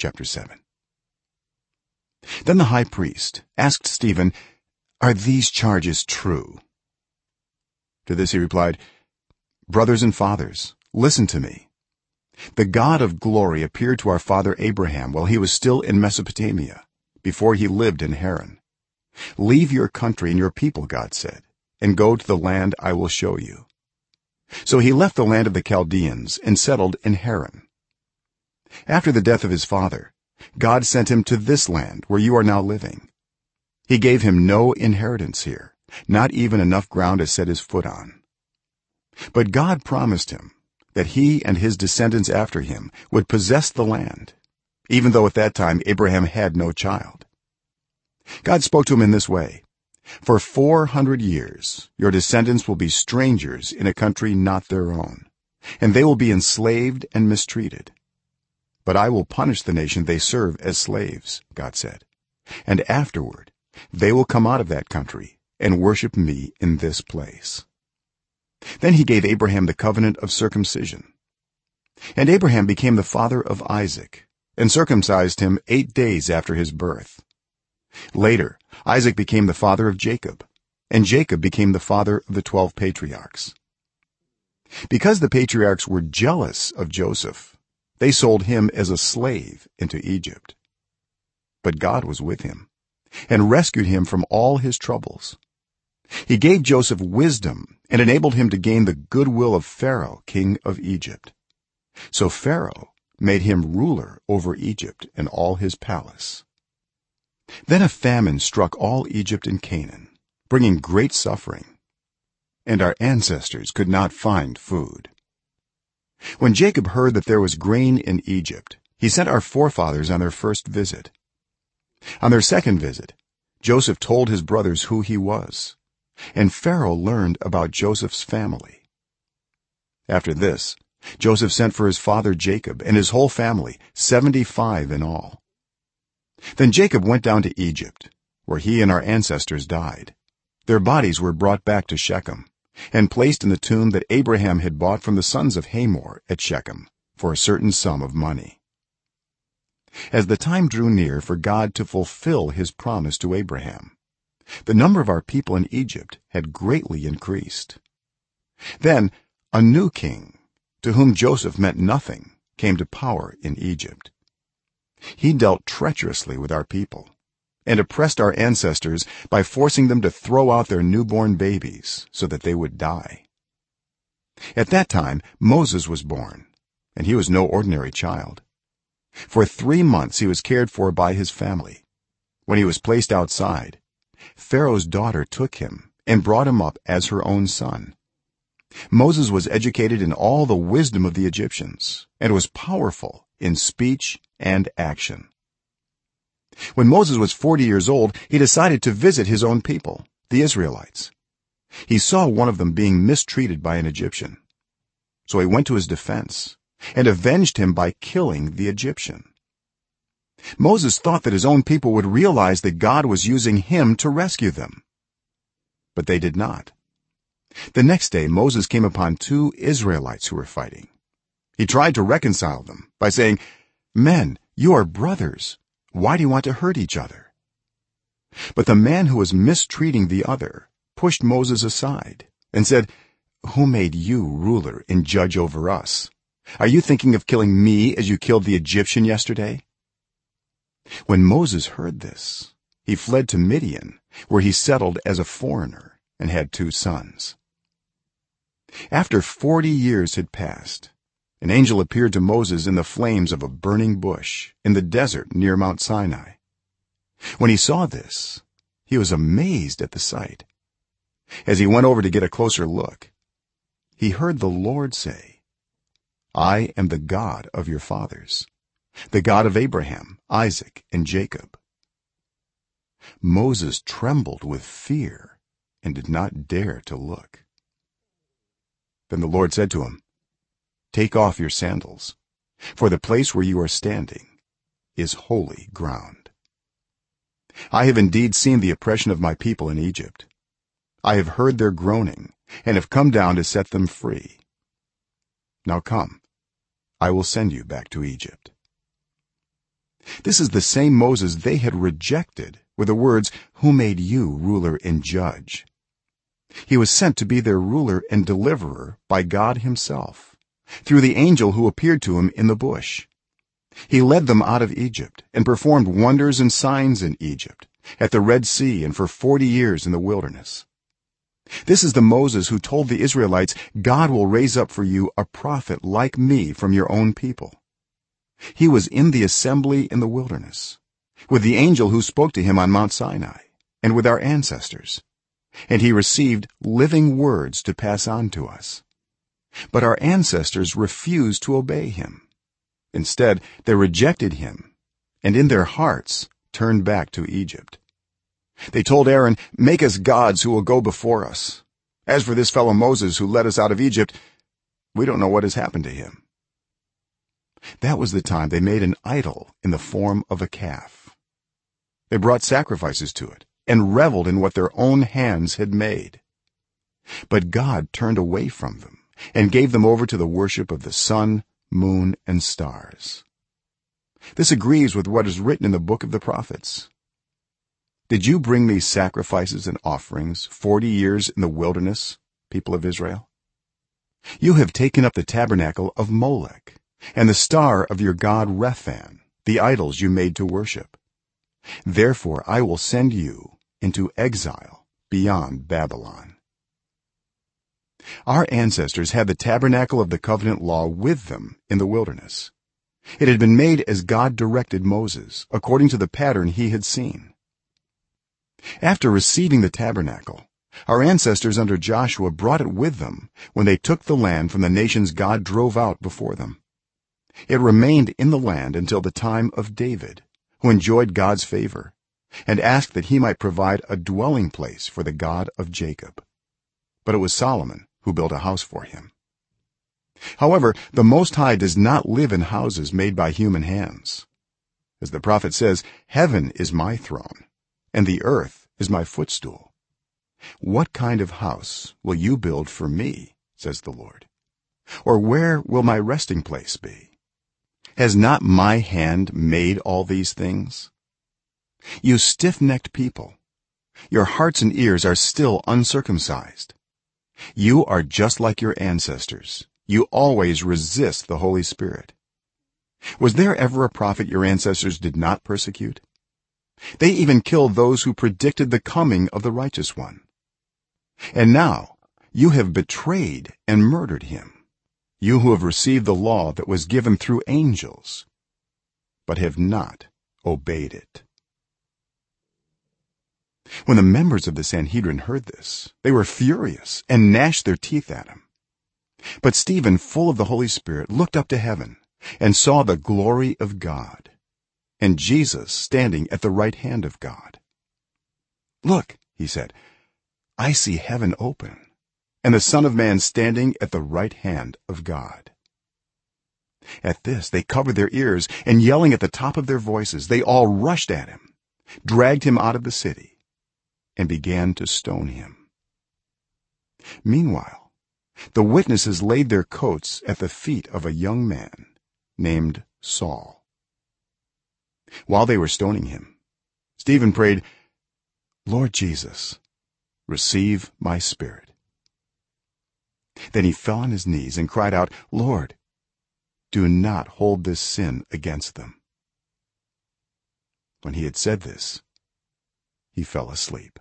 chapter 7 then the high priest asked stephen are these charges true? To this he replied brothers and fathers listen to me. The god of glory appeared to our father abraham while he was still in mesopotamia before he lived in haran. Leave your country and your people god said and go to the land i will show you. So he left the land of the chaldeans and settled in haran after the death of his father god sent him to this land where you are now living. He gave him no inheritance here not even enough ground to set his foot on. But god promised him that he and his descendants after him would possess the land even though at that time abraham had no child. God spoke to him in this way for 400 years your descendants will be strangers in a country not their own and they will be enslaved and mistreated but i will punish the nation they serve as slaves god said. And afterward they will come out of that country and worship me in this place. Then he gave abraham the covenant of circumcision. And abraham became the father of isaac and circumcised him 8 days after his birth. Later isaac became the father of jacob and jacob became the father of the 12 patriarchs. Because the patriarchs were jealous of joseph they sold him as a slave into egypt. But god was with him and rescued him from all his troubles. He gave joseph wisdom and enabled him to gain the goodwill of pharaoh king of egypt. So pharaoh made him ruler over egypt and all his palace. Then a famine struck all egypt and canaan bringing great suffering and our ancestors could not find food when jacob heard that there was grain in egypt he sent our forefathers on their first visit. On their second visit joseph told his brothers who he was and pharaoh learned about joseph's family. After this joseph sent for his father jacob and his whole family 75 in all. Then jacob went down to egypt where he and our ancestors died. Their bodies were brought back to shechem and placed in the tomb that abraham had bought from the sons of hamor at shechem for a certain sum of money. As the time drew near for god to fulfill his promise to abraham the number of our people in egypt had greatly increased. Then a new king to whom joseph meant nothing came to power in egypt. He dealt treacherously with our people and oppressed our ancestors by forcing them to throw out their newborn babies so that they would die. At that time moses was born and he was no ordinary child. For 3 months he was cared for by his family. When he was placed outside pharaoh's daughter took him and brought him up as her own son. Moses was educated in all the wisdom of the egyptians and was powerful in speech and action when moses was 40 years old he decided to visit his own people the israelites. He saw one of them being mistreated by an egyptian. So he went to his defense and avenged him by killing the egyptian. Moses thought that his own people would realize that god was using him to rescue them. But they did not. The next day moses came upon two israelites who were fighting. He tried to reconcile them by saying men you are brothers why do you want to hurt each other? But the man who was mistreating the other pushed moses aside and said who made you ruler and judge over us? Are you thinking of killing me as you killed the egyptian yesterday? When moses heard this he fled to midian where he settled as a foreigner and had two sons. After 40 years had passed an angel appeared to moses in the flames of a burning bush in the desert near mount sinai. When he saw this he was amazed at the sight. As he went over to get a closer look he heard the lord say i am the god of your fathers the god of abraham isaac and jacob. Moses trembled with fear and did not dare to look. Then the lord said to him take off your sandals for the place where you are standing is holy ground. I have indeed seen the oppression of my people in egypt. I have heard their groaning and have come down to set them free. Now come i will send you back to egypt. This is the same moses they had rejected with the words who made you ruler and judge? He was sent to be their ruler and deliverer by god himself through the angel who appeared to him in the bush. He led them out of egypt and performed wonders and signs in egypt at the red sea and for 40 years in the wilderness. This is the moses who told the israelites god will raise up for you a prophet like me from your own people. He was in the assembly in the wilderness with the angel who spoke to him on mount sinai and with our ancestors. And he received living words to pass on to us but our ancestors refused to obey him. Instead they rejected him and in their hearts turned back to egypt. They told aaron make us gods who will go before us. As for this fellow moses who led us out of egypt we don't know what has happened to him. That was the time they made an idol in the form of a calf. They brought sacrifices to it and reveled in what their own hands had made. But god turned away from them and gave them over to the worship of the sun moon and stars. This agrees with what is written in the book of the prophets. Did you bring these sacrifices and offerings 40 years in the wilderness people of israel? You have taken up the tabernacle of molech and the star of your god rephan the idols you made to worship. Therefore i will send you into exile beyond babylon our ancestors had the tabernacle of the covenant law with them in the wilderness. It had been made as god directed moses according to the pattern he had seen. After receiving the tabernacle our ancestors under joshua brought it with them when they took the land from the nations god drove out before them. It remained in the land until the time of david who enjoyed god's favor and asked that he might provide a dwelling place for the god of jacob. But it was solomon who built a house for him. However the most high does not live in houses made by human hands. As the prophet says heaven is my throne and the earth is my footstool. What kind of house will you build for me says the lord? Or where will my resting place be? Has not my hand made all these things? You stiff-necked people your hearts and ears are still uncircumcised you are just like your ancestors. You always resist the holy spirit. Was there ever a prophet your ancestors did not persecute? They even killed those who predicted the coming of the righteous one. And now you have betrayed and murdered him. You who have received the law that was given through angels but have not obeyed it when the members of the sanhedrin heard this they were furious and gnashed their teeth at him. But stephen full of the holy spirit looked up to heaven and saw the glory of god and jesus standing at the right hand of god. Look he said i see heaven open and the son of man standing at the right hand of god. At this they covered their ears and yelling at the top of their voices they all rushed at him dragged him out of the city and began to stone him. Meanwhile the witnesses laid their coats at the feet of a young man named saul. While they were stoning him stephen prayed lord jesus receive my spirit. Then he fell on his knees and cried out lord do not hold this sin against them. When he had said this he fell asleep